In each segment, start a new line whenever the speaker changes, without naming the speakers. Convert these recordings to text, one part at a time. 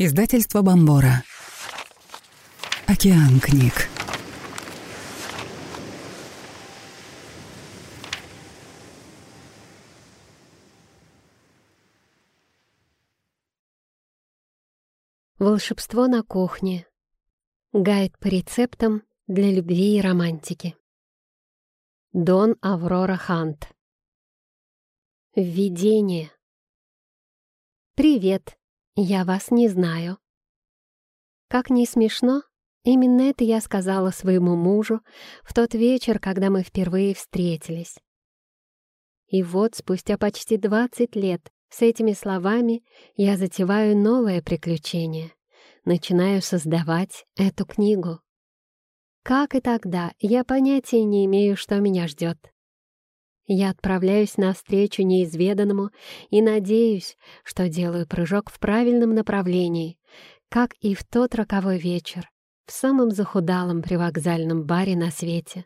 Издательство Бомбора. Океан книг.
Волшебство на кухне. Гайд по рецептам для любви и романтики. Дон Аврора Хант. Введение. Привет. «Я вас не знаю». Как не смешно, именно это я сказала своему мужу в тот вечер, когда мы впервые встретились. И вот спустя почти 20 лет с этими словами я затеваю новое приключение, начинаю создавать эту книгу. Как и тогда, я понятия не имею, что меня ждет. Я отправляюсь навстречу неизведанному и надеюсь, что делаю прыжок в правильном направлении, как и в тот роковой вечер, в самом захудалом привокзальном баре на свете.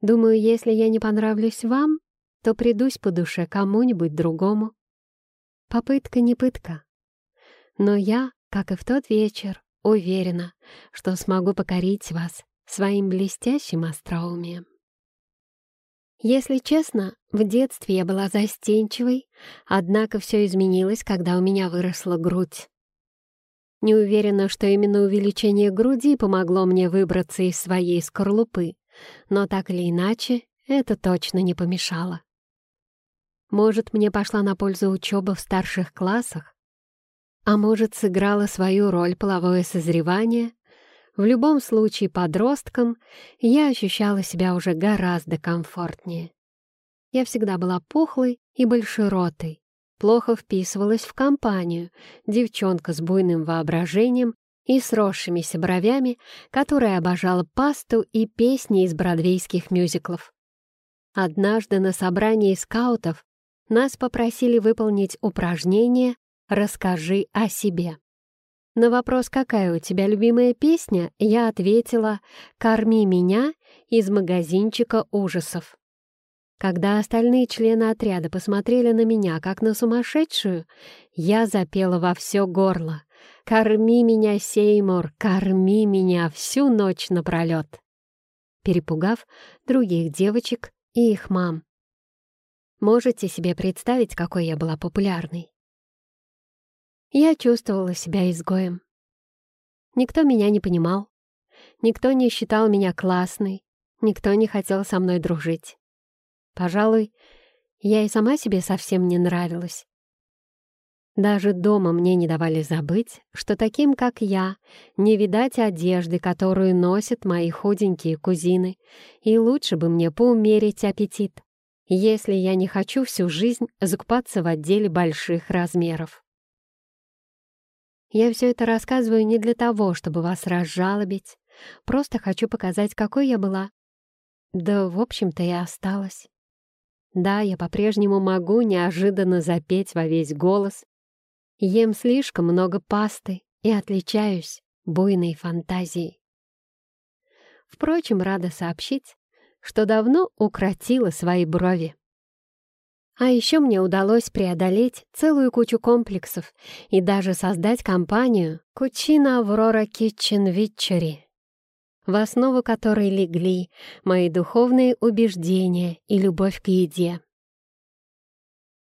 Думаю, если я не понравлюсь вам, то придусь по душе кому-нибудь другому. Попытка не пытка. Но я, как и в тот вечер, уверена, что смогу покорить вас своим блестящим остроумием. Если честно, в детстве я была застенчивой, однако все изменилось, когда у меня выросла грудь. Не уверена, что именно увеличение груди помогло мне выбраться из своей скорлупы, но так или иначе, это точно не помешало. Может, мне пошла на пользу учеба в старших классах? А может, сыграла свою роль половое созревание? В любом случае, подростком я ощущала себя уже гораздо комфортнее. Я всегда была пухлой и большеротой, плохо вписывалась в компанию, девчонка с буйным воображением и сросшимися бровями, которая обожала пасту и песни из бродвейских мюзиклов. Однажды на собрании скаутов нас попросили выполнить упражнение «Расскажи о себе». На вопрос «Какая у тебя любимая песня?» я ответила «Корми меня» из магазинчика ужасов. Когда остальные члены отряда посмотрели на меня, как на сумасшедшую, я запела во все горло «Корми меня, Сеймур, корми меня всю ночь напролет», перепугав других девочек и их мам. Можете себе представить, какой я была популярной? Я чувствовала себя изгоем. Никто меня не понимал, никто не считал меня классной, никто не хотел со мной дружить. Пожалуй, я и сама себе совсем не нравилась. Даже дома мне не давали забыть, что таким, как я, не видать одежды, которую носят мои худенькие кузины, и лучше бы мне поумерить аппетит, если я не хочу всю жизнь закупаться в отделе больших размеров. Я все это рассказываю не для того, чтобы вас разжалобить. Просто хочу показать, какой я была. Да, в общем-то, и осталась. Да, я по-прежнему могу неожиданно запеть во весь голос. Ем слишком много пасты и отличаюсь буйной фантазией. Впрочем, рада сообщить, что давно укротила свои брови. А еще мне удалось преодолеть целую кучу комплексов и даже создать компанию «Кучина Аврора Kitchen Witchery», в основу которой легли мои духовные убеждения и любовь к еде.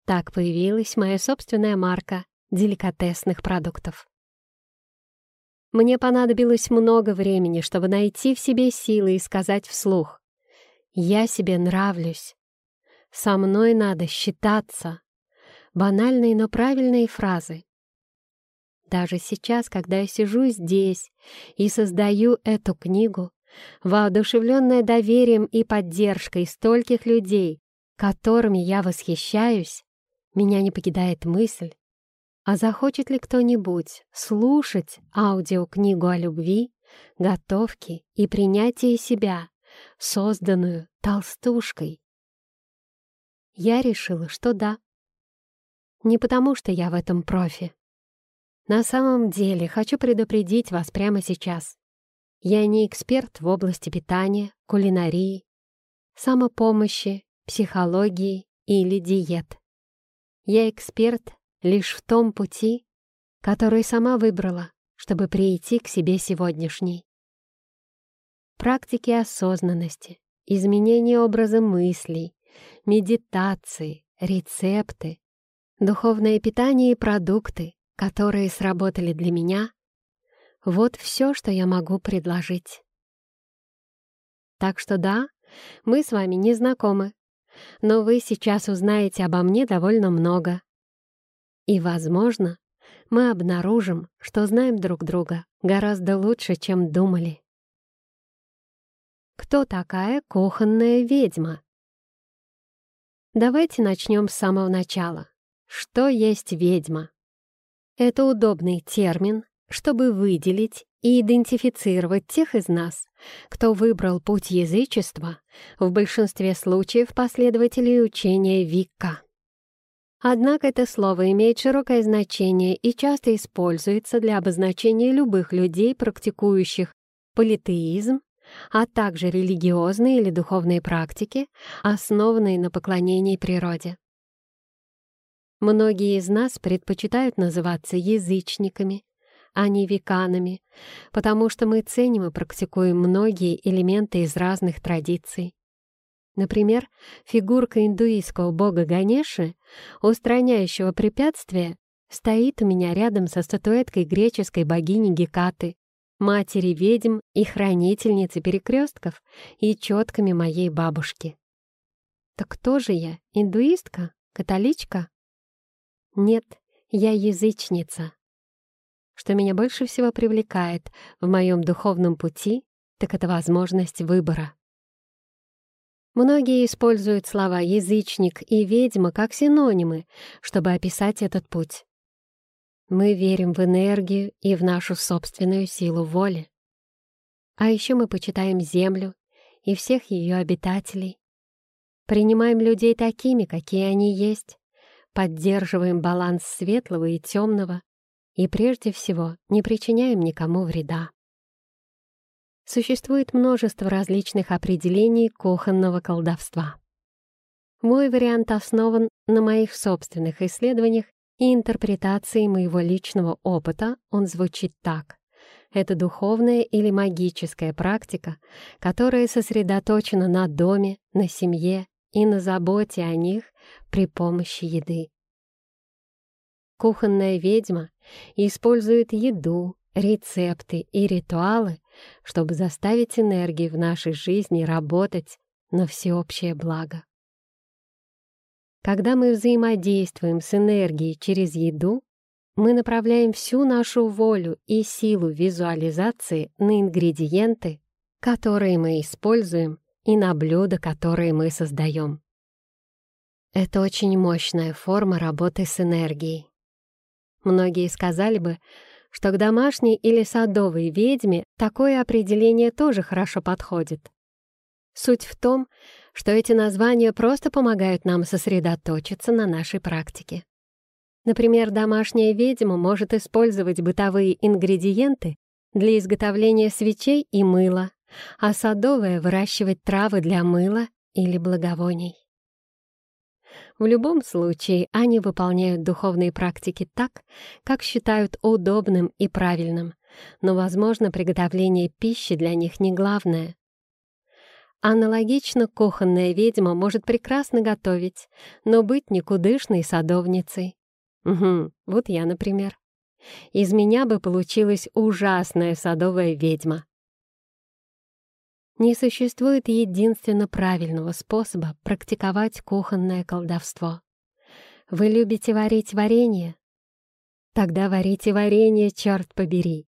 Так появилась моя собственная марка деликатесных продуктов. Мне понадобилось много времени, чтобы найти в себе силы и сказать вслух «Я себе нравлюсь». Со мной надо считаться. Банальные, но правильные фразы. Даже сейчас, когда я сижу здесь и создаю эту книгу, воодушевленная доверием и поддержкой стольких людей, которыми я восхищаюсь, меня не покидает мысль, а захочет ли кто-нибудь слушать аудиокнигу о любви, готовке и принятии себя, созданную толстушкой, я решила, что да. Не потому, что я в этом профи. На самом деле, хочу предупредить вас прямо сейчас. Я не эксперт в области питания, кулинарии, самопомощи, психологии или диет. Я эксперт лишь в том пути, который сама выбрала, чтобы прийти к себе сегодняшней. Практики осознанности, изменение образа мыслей, медитации, рецепты, духовное питание и продукты, которые сработали для меня — вот все, что я могу предложить. Так что да, мы с вами не знакомы, но вы сейчас узнаете обо мне довольно много. И, возможно, мы обнаружим, что знаем друг друга гораздо лучше, чем думали. Кто такая кухонная ведьма? Давайте начнем с самого начала. Что есть ведьма? Это удобный термин, чтобы выделить и идентифицировать тех из нас, кто выбрал путь язычества, в большинстве случаев последователей учения Викка. Однако это слово имеет широкое значение и часто используется для обозначения любых людей, практикующих политеизм, а также религиозные или духовные практики, основанные на поклонении природе. Многие из нас предпочитают называться язычниками, а не веканами, потому что мы ценим и практикуем многие элементы из разных традиций. Например, фигурка индуистского бога Ганеши, устраняющего препятствия, стоит у меня рядом со статуэткой греческой богини Гекаты, матери ведьм и хранительницы перекрестков и четками моей бабушки. Так кто же я, индуистка, католичка? Нет, я язычница. Что меня больше всего привлекает в моем духовном пути, так это возможность выбора. Многие используют слова «язычник» и «ведьма» как синонимы, чтобы описать этот путь. Мы верим в энергию и в нашу собственную силу воли. А еще мы почитаем Землю и всех ее обитателей. Принимаем людей такими, какие они есть, поддерживаем баланс светлого и темного, и прежде всего не причиняем никому вреда. Существует множество различных определений кухонного колдовства. Мой вариант основан на моих собственных исследованиях и интерпретации моего личного опыта, он звучит так. Это духовная или магическая практика, которая сосредоточена на доме, на семье и на заботе о них при помощи еды. Кухонная ведьма использует еду, рецепты и ритуалы, чтобы заставить энергии в нашей жизни работать на всеобщее благо. Когда мы взаимодействуем с энергией через еду, мы направляем всю нашу волю и силу визуализации на ингредиенты, которые мы используем, и на блюда, которые мы создаем. Это очень мощная форма работы с энергией. Многие сказали бы, что к домашней или садовой ведьме такое определение тоже хорошо подходит. Суть в том, что эти названия просто помогают нам сосредоточиться на нашей практике. Например, домашняя ведьма может использовать бытовые ингредиенты для изготовления свечей и мыла, а садовая — выращивать травы для мыла или благовоний. В любом случае, они выполняют духовные практики так, как считают удобным и правильным, но, возможно, приготовление пищи для них не главное. Аналогично кухонная ведьма может прекрасно готовить, но быть никудышной садовницей. Угу, вот я, например. Из меня бы получилась ужасная садовая ведьма. Не существует единственно правильного способа практиковать кухонное колдовство. Вы любите варить варенье? Тогда варите варенье, черт побери.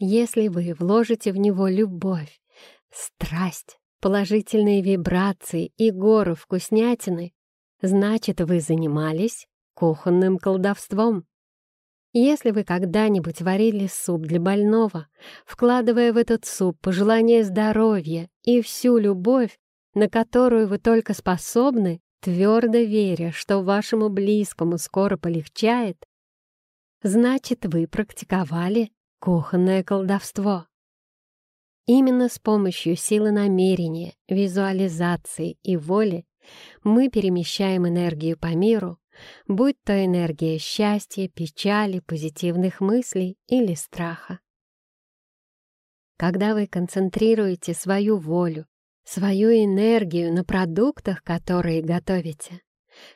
Если вы вложите в него любовь, страсть, положительные вибрации и гору вкуснятины, значит, вы занимались кухонным колдовством. Если вы когда-нибудь варили суп для больного, вкладывая в этот суп пожелание здоровья и всю любовь, на которую вы только способны, твердо веря, что вашему близкому скоро полегчает, значит, вы практиковали кухонное колдовство. Именно с помощью силы намерения, визуализации и воли мы перемещаем энергию по миру, будь то энергия счастья, печали, позитивных мыслей или страха. Когда вы концентрируете свою волю, свою энергию на продуктах, которые готовите,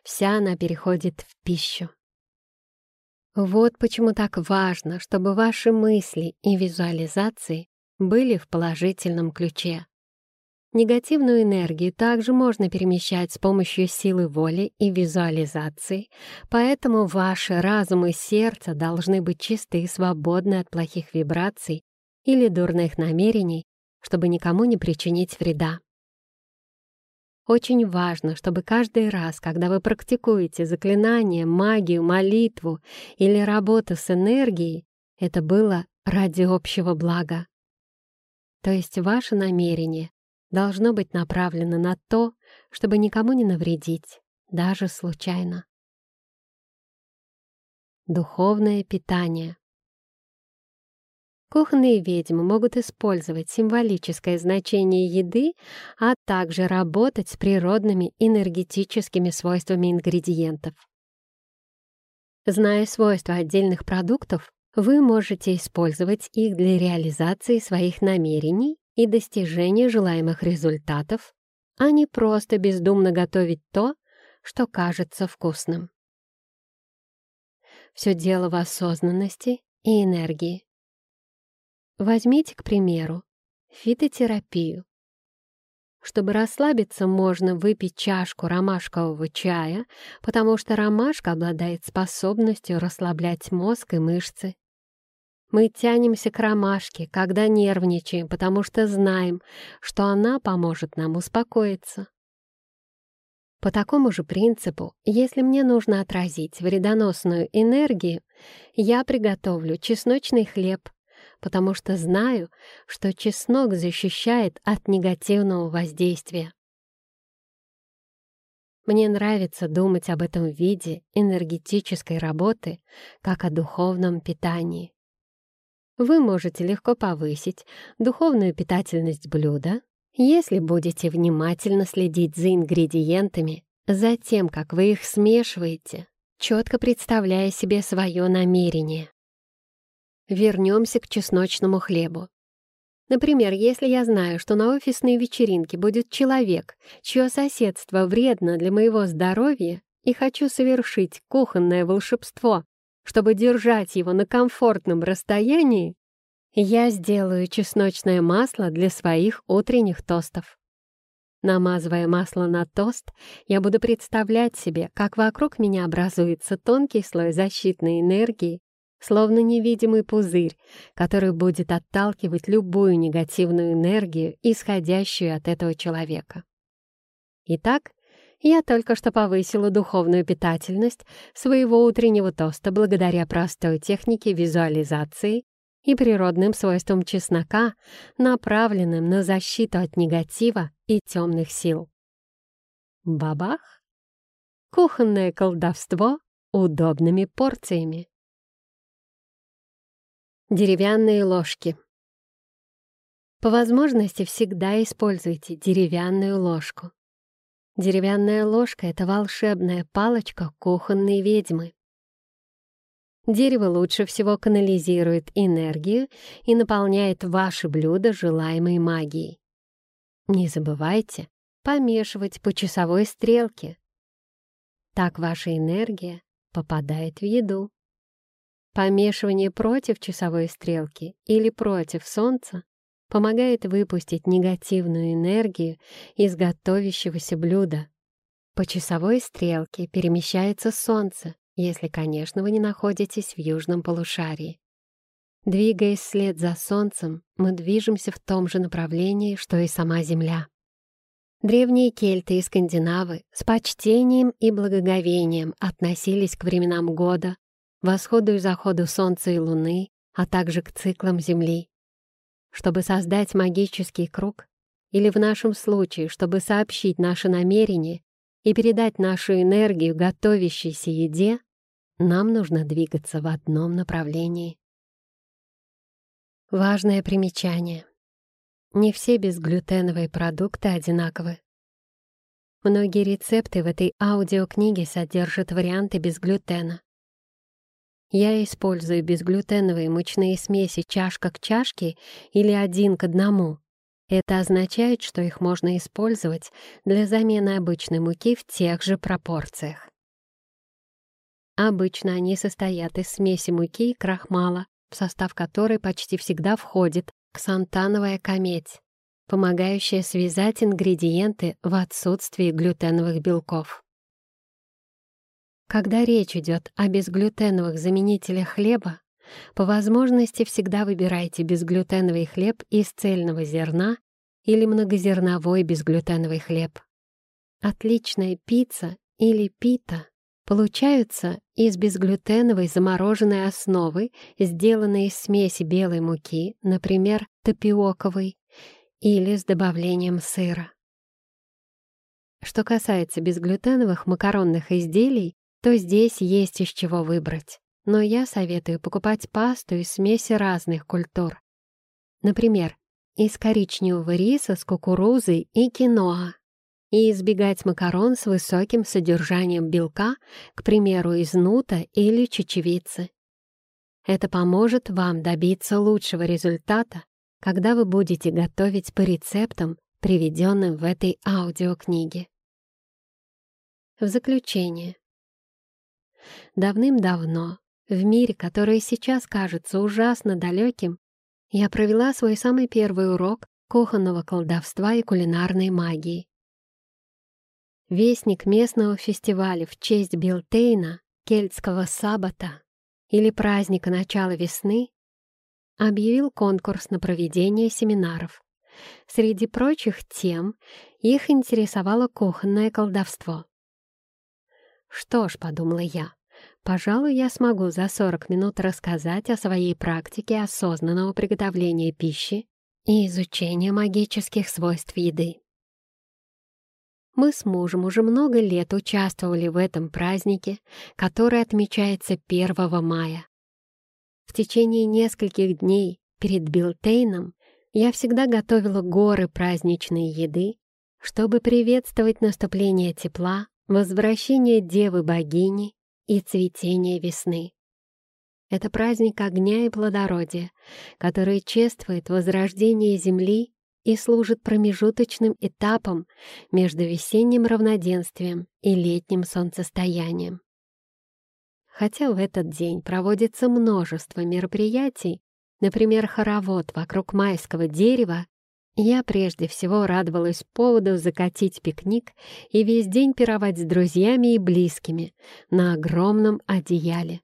вся она переходит в пищу. Вот почему так важно, чтобы ваши мысли и визуализации были в положительном ключе. Негативную энергию также можно перемещать с помощью силы воли и визуализации, поэтому ваши разум и сердце должны быть чисты и свободны от плохих вибраций или дурных намерений, чтобы никому не причинить вреда. Очень важно, чтобы каждый раз, когда вы практикуете заклинание, магию, молитву или работу с энергией, это было ради общего блага. То есть ваше намерение должно быть направлено на то, чтобы никому не навредить, даже случайно. Духовное питание Кухонные ведьмы могут использовать символическое значение еды, а также работать с природными энергетическими свойствами ингредиентов. Зная свойства отдельных продуктов, вы можете использовать их для реализации своих намерений и достижения желаемых результатов, а не просто бездумно готовить то, что кажется вкусным. Все дело в осознанности и энергии. Возьмите, к примеру, фитотерапию. Чтобы расслабиться, можно выпить чашку ромашкового чая, потому что ромашка обладает способностью расслаблять мозг и мышцы. Мы тянемся к ромашке, когда нервничаем, потому что знаем, что она поможет нам успокоиться. По такому же принципу, если мне нужно отразить вредоносную энергию, я приготовлю чесночный хлеб, потому что знаю, что чеснок защищает от негативного воздействия. Мне нравится думать об этом виде энергетической работы, как о духовном питании. Вы можете легко повысить духовную питательность блюда, если будете внимательно следить за ингредиентами, за тем, как вы их смешиваете, четко представляя себе свое намерение. Вернемся к чесночному хлебу. Например, если я знаю, что на офисной вечеринке будет человек, чье соседство вредно для моего здоровья, и хочу совершить кухонное волшебство, чтобы держать его на комфортном расстоянии, я сделаю чесночное масло для своих утренних тостов. Намазывая масло на тост, я буду представлять себе, как вокруг меня образуется тонкий слой защитной энергии, словно невидимый пузырь, который будет отталкивать любую негативную энергию, исходящую от этого человека. Итак, я только что повысила духовную питательность своего утреннего тоста благодаря простой технике визуализации и природным свойствам чеснока, направленным на защиту от негатива и темных сил. Бабах! Кухонное колдовство удобными порциями. Деревянные ложки. По возможности всегда используйте деревянную ложку. Деревянная ложка — это волшебная палочка кухонной ведьмы. Дерево лучше всего канализирует энергию и наполняет ваше блюдо желаемой магией. Не забывайте помешивать по часовой стрелке. Так ваша энергия попадает в еду. Помешивание против часовой стрелки или против солнца помогает выпустить негативную энергию из готовящегося блюда. По часовой стрелке перемещается солнце, если, конечно, вы не находитесь в южном полушарии. Двигаясь вслед за солнцем, мы движемся в том же направлении, что и сама Земля. Древние кельты и скандинавы с почтением и благоговением относились к временам года, восходу и заходу Солнца и Луны, а также к циклам Земли. Чтобы создать магический круг, или в нашем случае, чтобы сообщить наше намерение и передать нашу энергию готовящейся еде, нам нужно двигаться в одном направлении. Важное примечание. Не все безглютеновые продукты одинаковы. Многие рецепты в этой аудиокниге содержат варианты без глютена. Я использую безглютеновые мучные смеси чашка к чашке или один к одному. Это означает, что их можно использовать для замены обычной муки в тех же пропорциях. Обычно они состоят из смеси муки и крахмала, в состав которой почти всегда входит ксантановая кометь, помогающая связать ингредиенты в отсутствии глютеновых белков. Когда речь идет о безглютеновых заменителях хлеба, по возможности всегда выбирайте безглютеновый хлеб из цельного зерна или многозерновой безглютеновый хлеб. Отличная пицца или пита получаются из безглютеновой замороженной основы, сделанной из смеси белой муки, например, тапиоковой, или с добавлением сыра. Что касается безглютеновых макаронных изделий, то здесь есть из чего выбрать. Но я советую покупать пасту из смеси разных культур. Например, из коричневого риса с кукурузой и киноа. И избегать макарон с высоким содержанием белка, к примеру, из нута или чечевицы. Это поможет вам добиться лучшего результата, когда вы будете готовить по рецептам, приведенным в этой аудиокниге. В заключение. Давным-давно, в мире, который сейчас кажется ужасно далеким, я провела свой самый первый урок кухонного колдовства и кулинарной магии. Вестник местного фестиваля в честь Билтейна, кельтского саббата или праздника начала весны объявил конкурс на проведение семинаров. Среди прочих тем их интересовало кухонное колдовство. «Что ж», — подумала я, — «пожалуй, я смогу за 40 минут рассказать о своей практике осознанного приготовления пищи и изучения магических свойств еды». Мы с мужем уже много лет участвовали в этом празднике, который отмечается 1 мая. В течение нескольких дней перед Билтейном я всегда готовила горы праздничной еды, чтобы приветствовать наступление тепла возвращение Девы-богини и цветение весны. Это праздник огня и плодородия, который чествует возрождение Земли и служит промежуточным этапом между весенним равноденствием и летним солнцестоянием. Хотя в этот день проводится множество мероприятий, например, хоровод вокруг майского дерева я прежде всего радовалась поводу закатить пикник и весь день пировать с друзьями и близкими на огромном одеяле.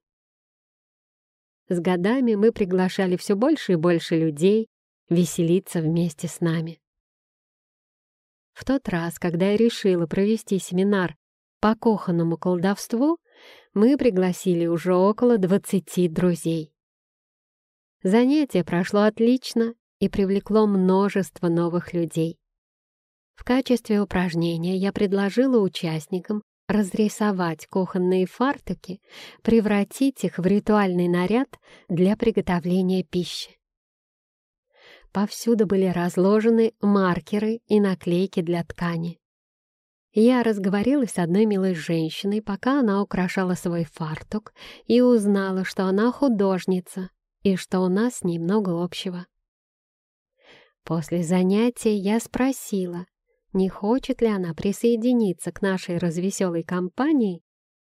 С годами мы приглашали все больше и больше людей веселиться вместе с нами. В тот раз, когда я решила провести семинар по кухонному колдовству, мы пригласили уже около 20 друзей. Занятие прошло отлично, и привлекло множество новых людей. В качестве упражнения я предложила участникам разрисовать кухонные фартуки, превратить их в ритуальный наряд для приготовления пищи. Повсюду были разложены маркеры и наклейки для ткани. Я разговорилась с одной милой женщиной, пока она украшала свой фартук, и узнала, что она художница и что у нас с ней много общего. После занятия я спросила, не хочет ли она присоединиться к нашей развеселой компании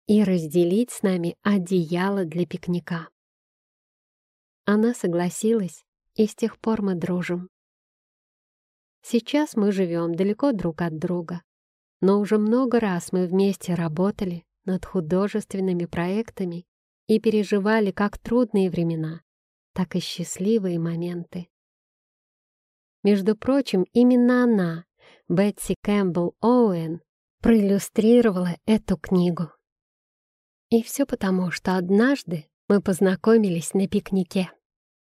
и разделить с нами одеяло для пикника. Она согласилась, и с тех пор мы дружим. Сейчас мы живем далеко друг от друга, но уже много раз мы вместе работали над художественными проектами и переживали как трудные времена, так и счастливые моменты. Между прочим, именно она, Бетси Кэмпбелл Оуэн, проиллюстрировала эту книгу. И все потому, что однажды мы познакомились на пикнике.